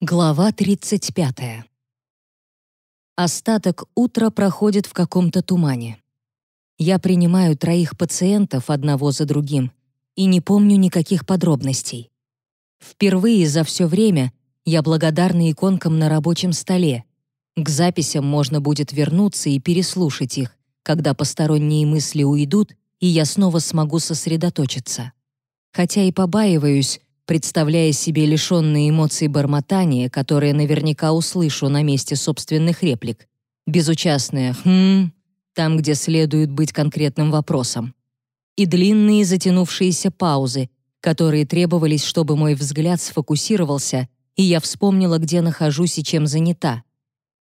Глава 35. Остаток утра проходит в каком-то тумане. Я принимаю троих пациентов одного за другим и не помню никаких подробностей. Впервые за все время я благодарна иконкам на рабочем столе. К записям можно будет вернуться и переслушать их, когда посторонние мысли уйдут, и я снова смогу сосредоточиться. Хотя и побаиваюсь, представляя себе лишенные эмоций бормотание, которое наверняка услышу на месте собственных реплик. Безучастное «хм», там, где следует быть конкретным вопросом. И длинные затянувшиеся паузы, которые требовались, чтобы мой взгляд сфокусировался, и я вспомнила, где нахожусь и чем занята.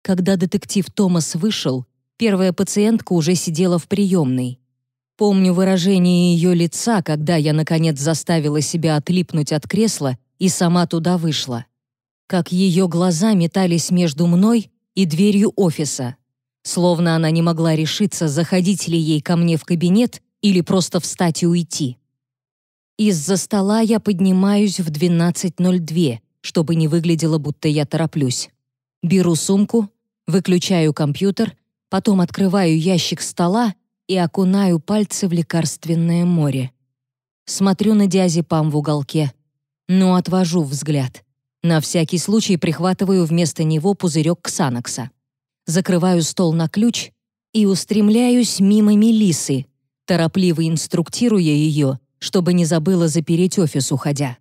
Когда детектив Томас вышел, первая пациентка уже сидела в приемной. Помню выражение ее лица, когда я, наконец, заставила себя отлипнуть от кресла и сама туда вышла. Как ее глаза метались между мной и дверью офиса. Словно она не могла решиться, заходить ли ей ко мне в кабинет или просто встать и уйти. Из-за стола я поднимаюсь в 12.02, чтобы не выглядело, будто я тороплюсь. Беру сумку, выключаю компьютер, потом открываю ящик стола и окунаю пальцы в лекарственное море. Смотрю на диазепам в уголке, но отвожу взгляд. На всякий случай прихватываю вместо него пузырек ксанокса. Закрываю стол на ключ и устремляюсь мимо Мелисы, торопливо инструктируя ее, чтобы не забыла запереть офис, уходя.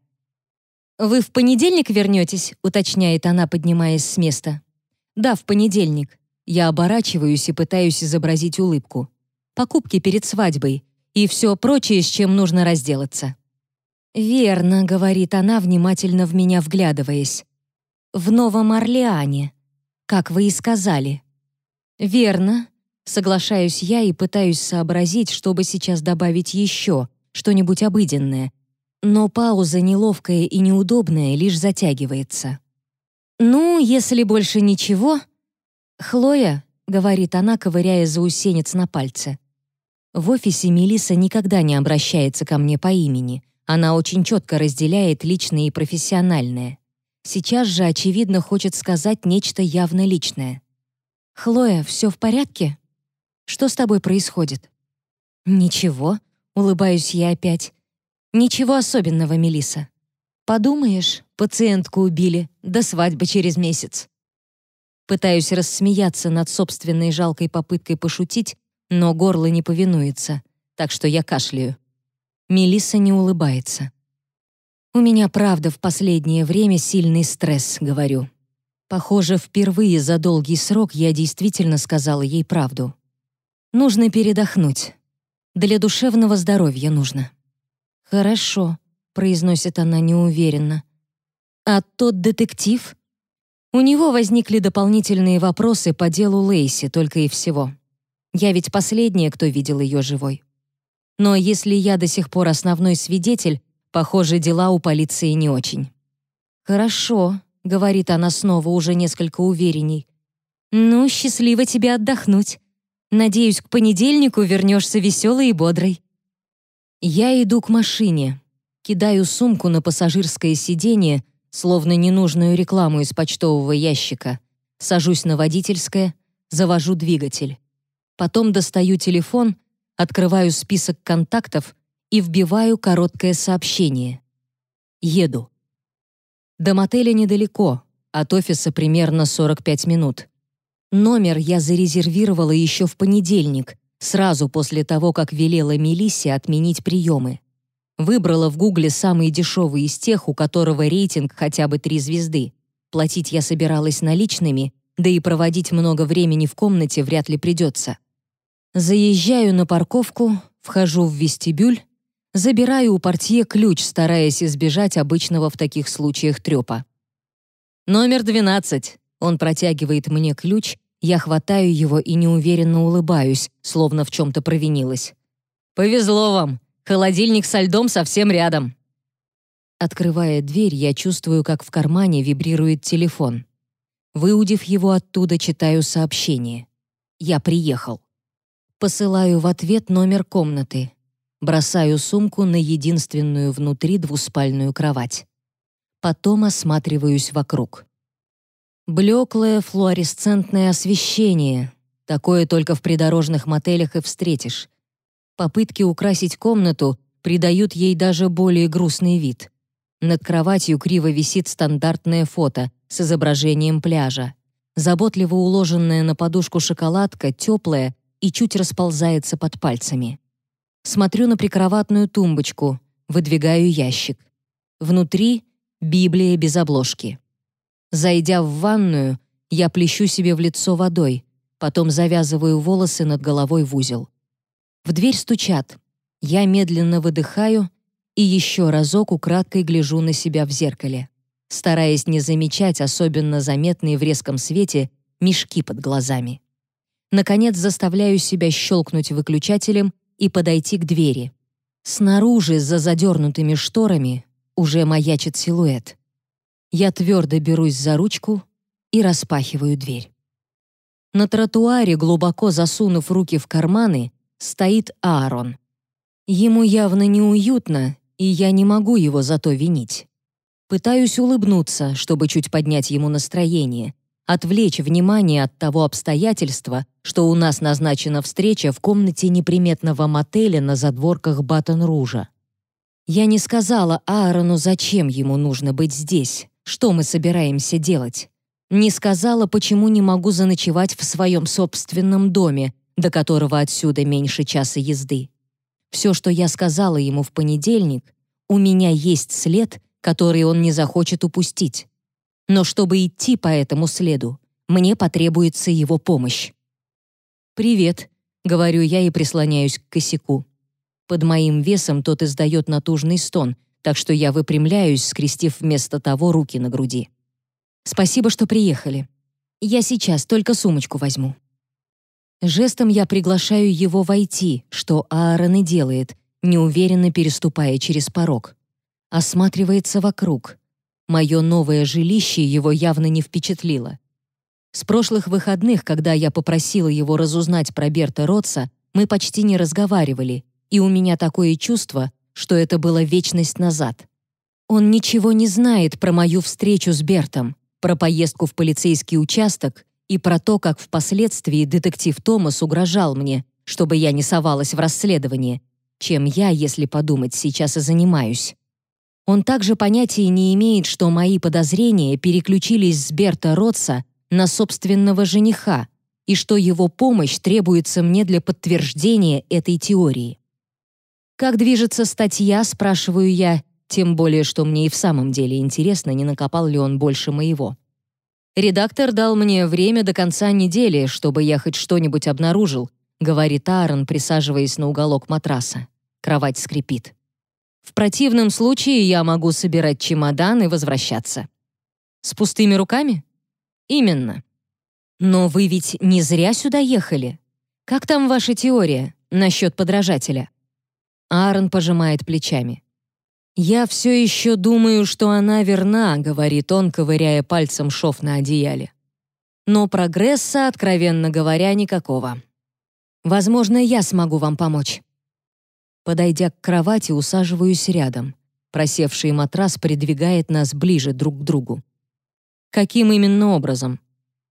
«Вы в понедельник вернетесь?» — уточняет она, поднимаясь с места. «Да, в понедельник». Я оборачиваюсь и пытаюсь изобразить улыбку покупки перед свадьбой и все прочее, с чем нужно разделаться. «Верно», — говорит она, внимательно в меня вглядываясь. «В Новом Орлеане, как вы и сказали». «Верно», — соглашаюсь я и пытаюсь сообразить, чтобы сейчас добавить еще что-нибудь обыденное, но пауза неловкая и неудобная лишь затягивается. «Ну, если больше ничего...» «Хлоя», — говорит она, ковыряя заусенец на пальце, в офисе Мелиса никогда не обращается ко мне по имени. Она очень четко разделяет личное и профессиональное. Сейчас же, очевидно, хочет сказать нечто явно личное. «Хлоя, все в порядке? Что с тобой происходит?» «Ничего», — улыбаюсь я опять. «Ничего особенного, Мелиса. Подумаешь, пациентку убили, до свадьбы через месяц». Пытаюсь рассмеяться над собственной жалкой попыткой пошутить, но горло не повинуется, так что я кашляю. Мелисса не улыбается. «У меня правда в последнее время сильный стресс», — говорю. Похоже, впервые за долгий срок я действительно сказала ей правду. Нужно передохнуть. Для душевного здоровья нужно. «Хорошо», — произносит она неуверенно. «А тот детектив?» У него возникли дополнительные вопросы по делу Лейси, только и всего. Я ведь последняя, кто видел ее живой. Но если я до сих пор основной свидетель, похоже, дела у полиции не очень. «Хорошо», — говорит она снова уже несколько уверенней. «Ну, счастливо тебе отдохнуть. Надеюсь, к понедельнику вернешься веселой и бодрой». Я иду к машине, кидаю сумку на пассажирское сиденье, словно ненужную рекламу из почтового ящика, сажусь на водительское, завожу двигатель. Потом достаю телефон, открываю список контактов и вбиваю короткое сообщение. Еду. До мотеля недалеко, от офиса примерно 45 минут. Номер я зарезервировала еще в понедельник, сразу после того, как велела Мелиссе отменить приемы. Выбрала в Гугле самый дешевый из тех, у которого рейтинг хотя бы три звезды. Платить я собиралась наличными, да и проводить много времени в комнате вряд ли придется. Заезжаю на парковку, вхожу в вестибюль, забираю у портье ключ, стараясь избежать обычного в таких случаях трёпа. «Номер 12». Он протягивает мне ключ, я хватаю его и неуверенно улыбаюсь, словно в чем-то провинилась. «Повезло вам! Холодильник со льдом совсем рядом!» Открывая дверь, я чувствую, как в кармане вибрирует телефон. Выудив его оттуда, читаю сообщение. «Я приехал». Посылаю в ответ номер комнаты. Бросаю сумку на единственную внутри двуспальную кровать. Потом осматриваюсь вокруг. Блеклое флуоресцентное освещение. Такое только в придорожных мотелях и встретишь. Попытки украсить комнату придают ей даже более грустный вид. Над кроватью криво висит стандартное фото с изображением пляжа. Заботливо уложенная на подушку шоколадка, теплая и чуть расползается под пальцами. Смотрю на прикроватную тумбочку, выдвигаю ящик. Внутри — Библия без обложки. Зайдя в ванную, я плещу себе в лицо водой, потом завязываю волосы над головой в узел. В дверь стучат. Я медленно выдыхаю и еще разок украдкой гляжу на себя в зеркале, стараясь не замечать особенно заметные в резком свете мешки под глазами. Наконец заставляю себя щелкнуть выключателем и подойти к двери. Снаружи, за задернутыми шторами, уже маячит силуэт. Я твердо берусь за ручку и распахиваю дверь. На тротуаре, глубоко засунув руки в карманы, стоит Аарон. Ему явно неуютно, и я не могу его зато винить. Пытаюсь улыбнуться, чтобы чуть поднять ему настроение, отвлечь внимание от того обстоятельства, что у нас назначена встреча в комнате неприметного мотеля на задворках Батон-Ружа. Я не сказала Аарону, зачем ему нужно быть здесь, что мы собираемся делать. Не сказала, почему не могу заночевать в своем собственном доме, до которого отсюда меньше часа езды. Все, что я сказала ему в понедельник, у меня есть след, который он не захочет упустить. Но чтобы идти по этому следу, мне потребуется его помощь. «Привет», — говорю я и прислоняюсь к косяку. Под моим весом тот издает натужный стон, так что я выпрямляюсь, скрестив вместо того руки на груди. «Спасибо, что приехали. Я сейчас только сумочку возьму». Жестом я приглашаю его войти, что Аарон и делает, неуверенно переступая через порог. Осматривается вокруг. Мое новое жилище его явно не впечатлило. С прошлых выходных, когда я попросила его разузнать про Берта Ротса, мы почти не разговаривали, и у меня такое чувство, что это было вечность назад. Он ничего не знает про мою встречу с Бертом, про поездку в полицейский участок и про то, как впоследствии детектив Томас угрожал мне, чтобы я не совалась в расследование, чем я, если подумать, сейчас и занимаюсь. Он также понятия не имеет, что мои подозрения переключились с Берта Ротса на собственного жениха и что его помощь требуется мне для подтверждения этой теории. «Как движется статья?» — спрашиваю я, тем более, что мне и в самом деле интересно, не накопал ли он больше моего. Редактор дал мне время до конца недели, чтобы я хоть что-нибудь обнаружил, говорит Аарон, присаживаясь на уголок матраса. Кровать скрипит. В противном случае я могу собирать чемодан и возвращаться. С пустыми руками? Именно. Но вы ведь не зря сюда ехали. Как там ваша теория насчет подражателя? Аарон пожимает плечами. «Я все еще думаю, что она верна», — говорит он, ковыряя пальцем шов на одеяле. «Но прогресса, откровенно говоря, никакого. Возможно, я смогу вам помочь». Подойдя к кровати, усаживаюсь рядом. Просевший матрас придвигает нас ближе друг к другу. «Каким именно образом?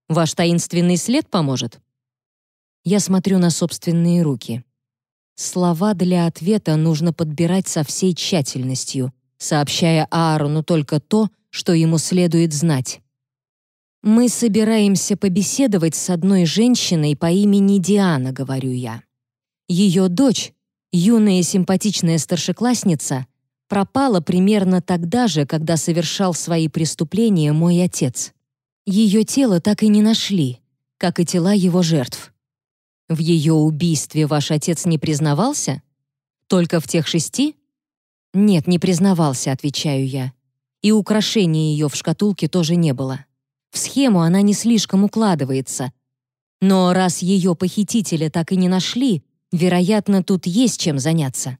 Ваш таинственный след поможет?» Я смотрю на собственные руки. Слова для ответа нужно подбирать со всей тщательностью, сообщая Аарону только то, что ему следует знать. «Мы собираемся побеседовать с одной женщиной по имени Диана», — говорю я. Ее дочь, юная симпатичная старшеклассница, пропала примерно тогда же, когда совершал свои преступления мой отец. Ее тело так и не нашли, как и тела его жертв. В ее убийстве ваш отец не признавался? Только в тех шести? Нет, не признавался, отвечаю я. И украшения ее в шкатулке тоже не было. В схему она не слишком укладывается. Но раз ее похитителя так и не нашли, вероятно, тут есть чем заняться.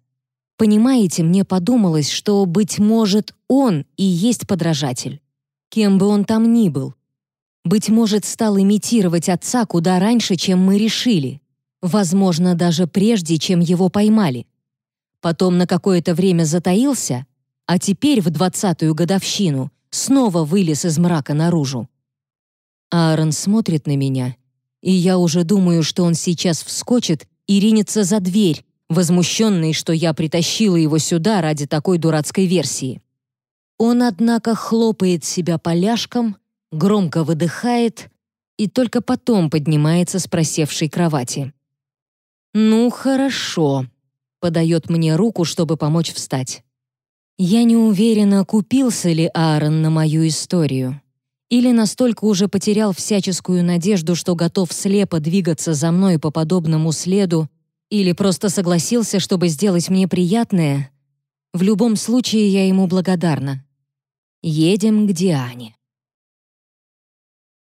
Понимаете, мне подумалось, что, быть может, он и есть подражатель. Кем бы он там ни был. Быть может, стал имитировать отца куда раньше, чем мы решили. Возможно, даже прежде, чем его поймали. Потом на какое-то время затаился, а теперь в двадцатую годовщину снова вылез из мрака наружу. Аарон смотрит на меня, и я уже думаю, что он сейчас вскочит и ринется за дверь, возмущенный, что я притащила его сюда ради такой дурацкой версии. Он, однако, хлопает себя поляшком, громко выдыхает и только потом поднимается с просевшей кровати. «Ну, хорошо», — подает мне руку, чтобы помочь встать. Я не уверена, купился ли Аарон на мою историю. Или настолько уже потерял всяческую надежду, что готов слепо двигаться за мной по подобному следу, или просто согласился, чтобы сделать мне приятное. В любом случае, я ему благодарна. Едем к Диане.